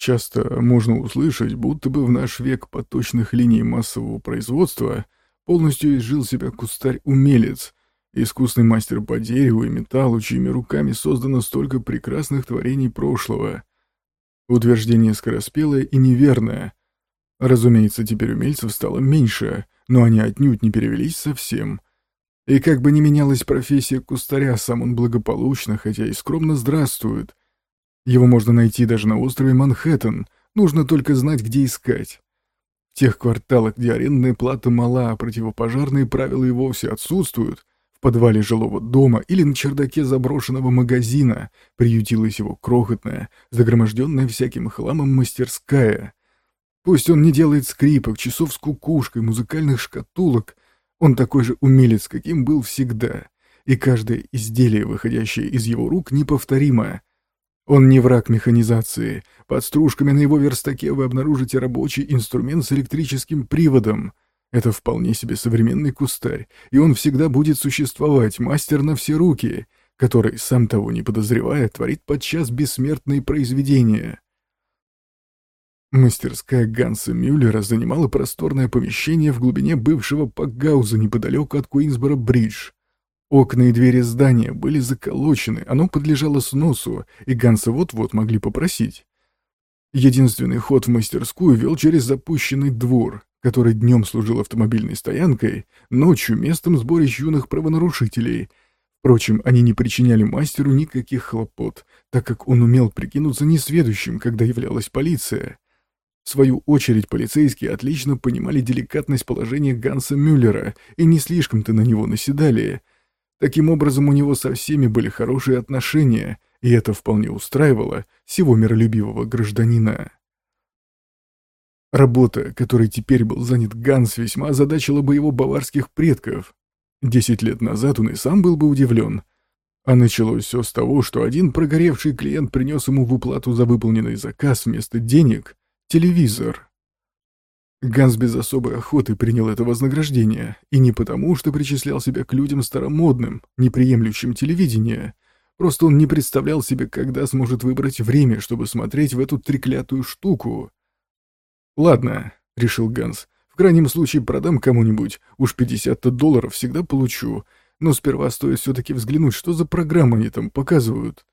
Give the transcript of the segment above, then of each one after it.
Часто можно услышать, будто бы в наш век поточных линий массового производства полностью изжил себя кустарь-умелец, искусный мастер по дереву и металлу, чьими руками создано столько прекрасных творений прошлого. Утверждение скороспелое и неверное. Разумеется, теперь умельцев стало меньше, но они отнюдь не перевелись совсем. И как бы ни менялась профессия кустаря, сам он благополучно, хотя и скромно здравствует, его можно найти даже на острове Манхэттен, нужно только знать, где искать. В тех кварталах, где арендная плата мала, а противопожарные правила и вовсе отсутствуют, в подвале жилого дома или на чердаке заброшенного магазина приютилась его крохотная, загроможденная всяким хламом мастерская. Пусть он не делает скрипок, часов с кукушкой, музыкальных шкатулок, он такой же умелец, каким был всегда, и каждое изделие, выходящее из его рук, неповторимое, он не враг механизации. Под стружками на его верстаке вы обнаружите рабочий инструмент с электрическим приводом. Это вполне себе современный кустарь, и он всегда будет существовать, мастер на все руки, который, сам того не подозревая, творит подчас бессмертные произведения. Мастерская Ганса Мюллера занимала просторное помещение в глубине бывшего Пакгауза неподалеку от Куинсборо-Бридж. Окна и двери здания были заколочены, оно подлежало сносу, и Ганса вот-вот могли попросить. Единственный ход в мастерскую вел через запущенный двор, который днем служил автомобильной стоянкой, ночью местом сборищ юных правонарушителей. Впрочем, они не причиняли мастеру никаких хлопот, так как он умел прикинуться несведущим, когда являлась полиция. В свою очередь, полицейские отлично понимали деликатность положения Ганса Мюллера и не слишком-то на него наседали — Таким образом, у него со всеми были хорошие отношения, и это вполне устраивало всего миролюбивого гражданина. Работа, которой теперь был занят Ганс, весьма озадачила бы его баварских предков. Десять лет назад он и сам был бы удивлен. А началось все с того, что один прогоревший клиент принес ему в уплату за выполненный заказ вместо денег телевизор. Ганс без особой охоты принял это вознаграждение, и не потому, что причислял себя к людям старомодным, неприемлющим телевидение. Просто он не представлял себе, когда сможет выбрать время, чтобы смотреть в эту треклятую штуку. «Ладно», — решил Ганс, — «в крайнем случае продам кому-нибудь, уж 50 долларов всегда получу, но сперва стоит все-таки взглянуть, что за программы они там показывают».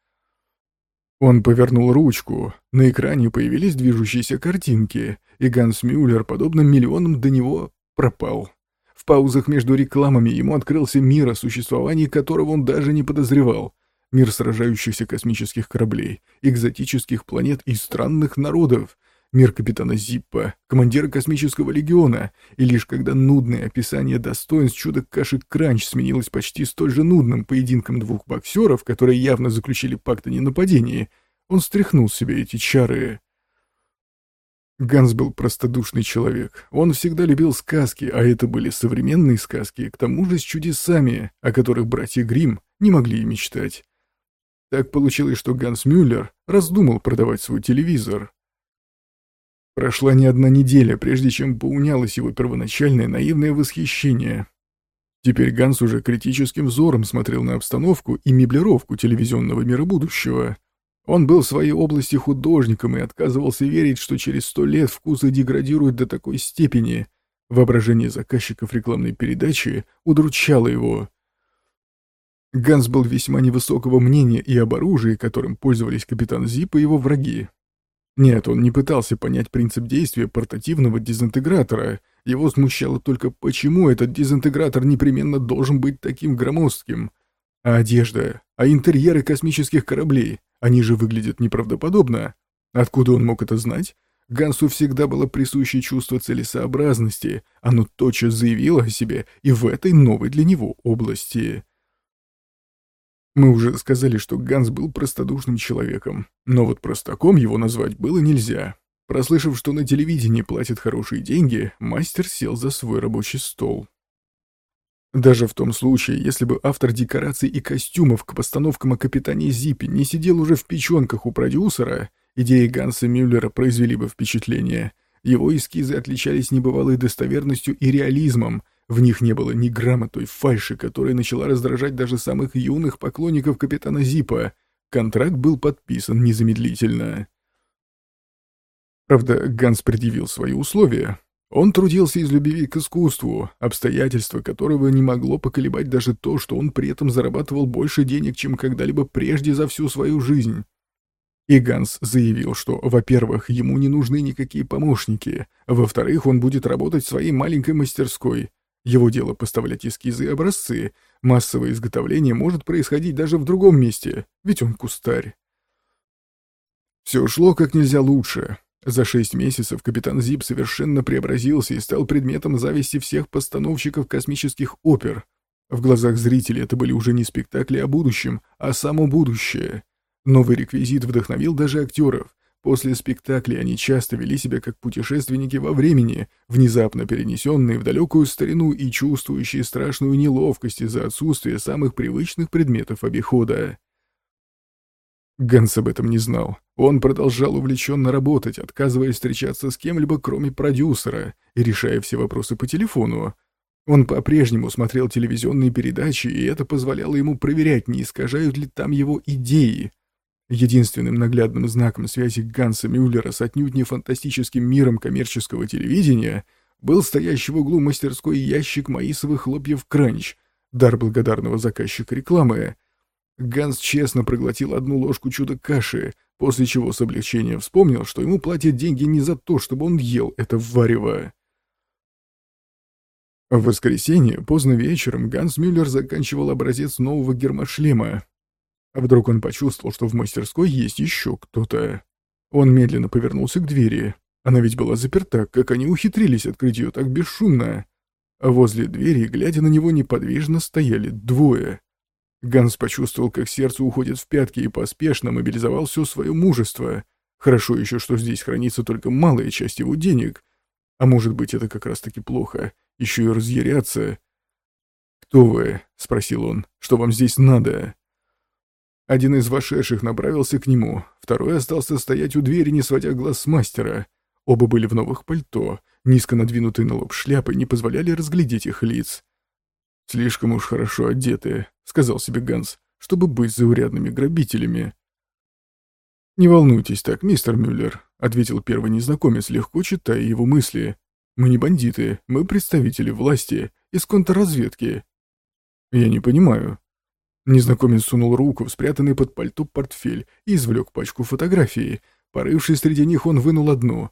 Он повернул ручку, на экране появились движущиеся картинки, и Ганс Мюллер, подобно миллионам до него, пропал. В паузах между рекламами ему открылся мир, о существовании которого он даже не подозревал. Мир сражающихся космических кораблей, экзотических планет и странных народов. Мир капитана Зиппа, командира космического легиона. И лишь когда нудное описание достоинств чудо каши Кранч сменилось почти столь же нудным поединком двух боксеров, которые явно заключили пакт о ненападении, он стряхнул себе эти чары. Ганс был простодушный человек. Он всегда любил сказки, а это были современные сказки, к тому же с чудесами, о которых братья Грим не могли и мечтать. Так получилось, что Ганс Мюллер раздумал продавать свой телевизор. Прошла не одна неделя, прежде чем поунялось его первоначальное наивное восхищение. Теперь Ганс уже критическим взором смотрел на обстановку и меблировку телевизионного мира будущего. Он был в своей области художником и отказывался верить, что через сто лет вкусы деградируют до такой степени. Воображение заказчиков рекламной передачи удручало его. Ганс был весьма невысокого мнения и об оружии, которым пользовались капитан Зип и его враги. Нет, он не пытался понять принцип действия портативного дезинтегратора. Его смущало только, почему этот дезинтегратор непременно должен быть таким громоздким. А одежда, а интерьеры космических кораблей, они же выглядят неправдоподобно. Откуда он мог это знать? Гансу всегда было присуще чувство целесообразности, оно тотчас заявило о себе и в этой новой для него области. Мы уже сказали, что Ганс был простодушным человеком, но вот простаком его назвать было нельзя. Прослышав, что на телевидении платят хорошие деньги, мастер сел за свой рабочий стол. Даже в том случае, если бы автор декораций и костюмов к постановкам о капитане Зиппе не сидел уже в печенках у продюсера, идеи Ганса Мюллера произвели бы впечатление. Его эскизы отличались небывалой достоверностью и реализмом, в них не было ни грамма той фальши, которая начала раздражать даже самых юных поклонников капитана Зипа. Контракт был подписан незамедлительно. Правда, Ганс предъявил свои условия. Он трудился из любви к искусству, обстоятельства которого не могло поколебать даже то, что он при этом зарабатывал больше денег, чем когда-либо прежде за всю свою жизнь. И Ганс заявил, что, во-первых, ему не нужны никакие помощники, во-вторых, он будет работать в своей маленькой мастерской. Его дело поставлять эскизы и образцы, массовое изготовление может происходить даже в другом месте, ведь он кустарь. Все шло как нельзя лучше. За шесть месяцев капитан Зип совершенно преобразился и стал предметом зависти всех постановщиков космических опер. В глазах зрителей это были уже не спектакли о будущем, а само будущее. Новый реквизит вдохновил даже актеров. После спектаклей они часто вели себя как путешественники во времени, внезапно перенесенные в далекую старину и чувствующие страшную неловкость из-за отсутствия самых привычных предметов обихода. Ганс об этом не знал. Он продолжал увлеченно работать, отказываясь встречаться с кем-либо, кроме продюсера, и решая все вопросы по телефону. Он по-прежнему смотрел телевизионные передачи, и это позволяло ему проверять, не искажают ли там его идеи. Единственным наглядным знаком связи Ганса Мюллера с отнюдь не фантастическим миром коммерческого телевидения был стоящий в углу мастерской ящик маисовых хлопьев «Кранч», дар благодарного заказчика рекламы. Ганс честно проглотил одну ложку чудо-каши, после чего с облегчением вспомнил, что ему платят деньги не за то, чтобы он ел это варево. В воскресенье, поздно вечером, Ганс Мюллер заканчивал образец нового гермошлема, а вдруг он почувствовал, что в мастерской есть еще кто-то? Он медленно повернулся к двери. Она ведь была заперта, как они ухитрились открыть ее так бесшумно. А возле двери, глядя на него неподвижно, стояли двое. Ганс почувствовал, как сердце уходит в пятки и поспешно мобилизовал все свое мужество. Хорошо еще, что здесь хранится только малая часть его денег. А может быть, это как раз-таки плохо. Еще и разъяряться. «Кто вы?» — спросил он. «Что вам здесь надо?» Один из вошедших направился к нему, второй остался стоять у двери, не сводя глаз с мастера. Оба были в новых пальто, низко надвинутые на лоб шляпы не позволяли разглядеть их лиц. «Слишком уж хорошо одеты», — сказал себе Ганс, — «чтобы быть заурядными грабителями». «Не волнуйтесь так, мистер Мюллер», — ответил первый незнакомец, легко читая его мысли. «Мы не бандиты, мы представители власти, из контрразведки». «Я не понимаю», Незнакомец сунул руку в спрятанный под пальто портфель и извлек пачку фотографий. Порывшись среди них, он вынул одну.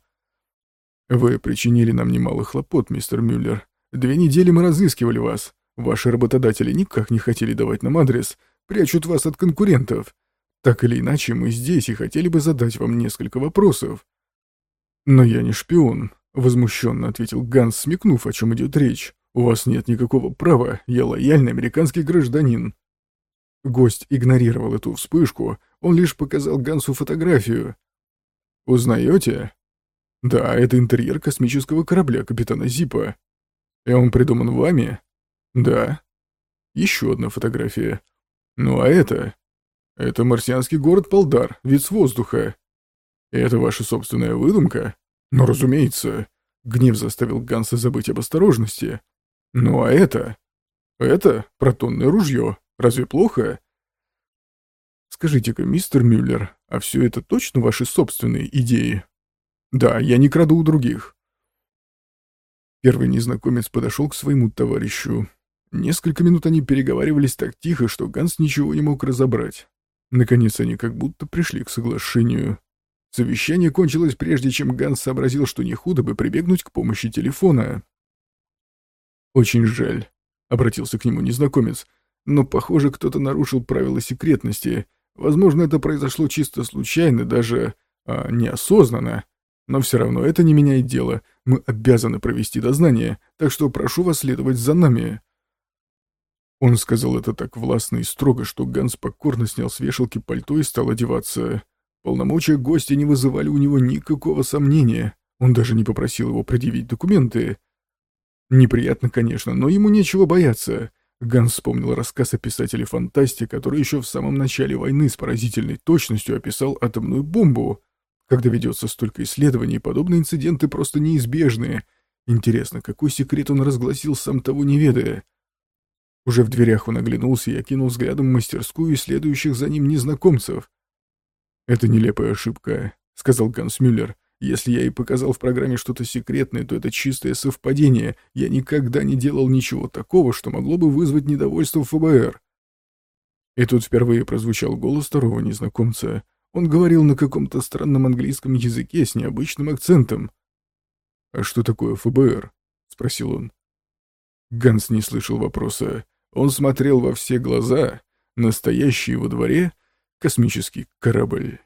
«Вы причинили нам немало хлопот, мистер Мюллер. Две недели мы разыскивали вас. Ваши работодатели никак не хотели давать нам адрес, прячут вас от конкурентов. Так или иначе, мы здесь и хотели бы задать вам несколько вопросов». «Но я не шпион», — возмущенно ответил Ганс, смекнув, о чем идет речь. «У вас нет никакого права, я лояльный американский гражданин». Гость игнорировал эту вспышку, он лишь показал Гансу фотографию. «Узнаете?» «Да, это интерьер космического корабля капитана Зипа. И он придуман вами?» «Да». Еще одна фотография. «Ну а это?» «Это марсианский город Полдар, вид с воздуха». «Это ваша собственная выдумка?» «Ну, разумеется». Гнев заставил Ганса забыть об осторожности. «Ну а это?» «Это протонное ружье. Разве плохо? Скажите-ка, мистер Мюллер, а все это точно ваши собственные идеи? Да, я не краду у других. Первый незнакомец подошел к своему товарищу. Несколько минут они переговаривались так тихо, что Ганс ничего не мог разобрать. Наконец они как будто пришли к соглашению. Совещание кончилось прежде, чем Ганс сообразил, что не худо бы прибегнуть к помощи телефона. «Очень жаль», — обратился к нему незнакомец, но, похоже, кто-то нарушил правила секретности. Возможно, это произошло чисто случайно, даже а, неосознанно. Но все равно это не меняет дело. Мы обязаны провести дознание, так что прошу вас следовать за нами». Он сказал это так властно и строго, что Ганс покорно снял с вешалки пальто и стал одеваться. Полномочия гостя не вызывали у него никакого сомнения. Он даже не попросил его предъявить документы. Неприятно, конечно, но ему нечего бояться. Ганс вспомнил рассказ о писателе-фантасте, который еще в самом начале войны с поразительной точностью описал атомную бомбу. Когда ведется столько исследований, подобные инциденты просто неизбежны. Интересно, какой секрет он разгласил, сам того не ведая? Уже в дверях он оглянулся и окинул взглядом мастерскую и следующих за ним незнакомцев. «Это нелепая ошибка», — сказал Ганс Мюллер. Если я и показал в программе что-то секретное, то это чистое совпадение. Я никогда не делал ничего такого, что могло бы вызвать недовольство ФБР. И тут впервые прозвучал голос второго незнакомца. Он говорил на каком-то странном английском языке с необычным акцентом. «А что такое ФБР?» — спросил он. Ганс не слышал вопроса. Он смотрел во все глаза. Настоящий во дворе космический корабль.